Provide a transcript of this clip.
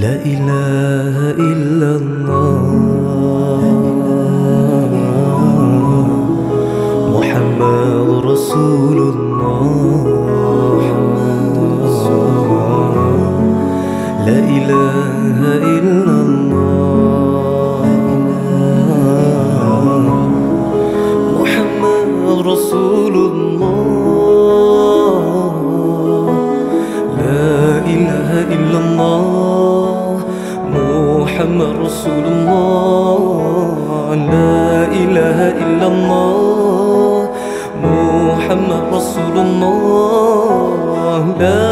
لا إله إلا الله. vùng mùa đời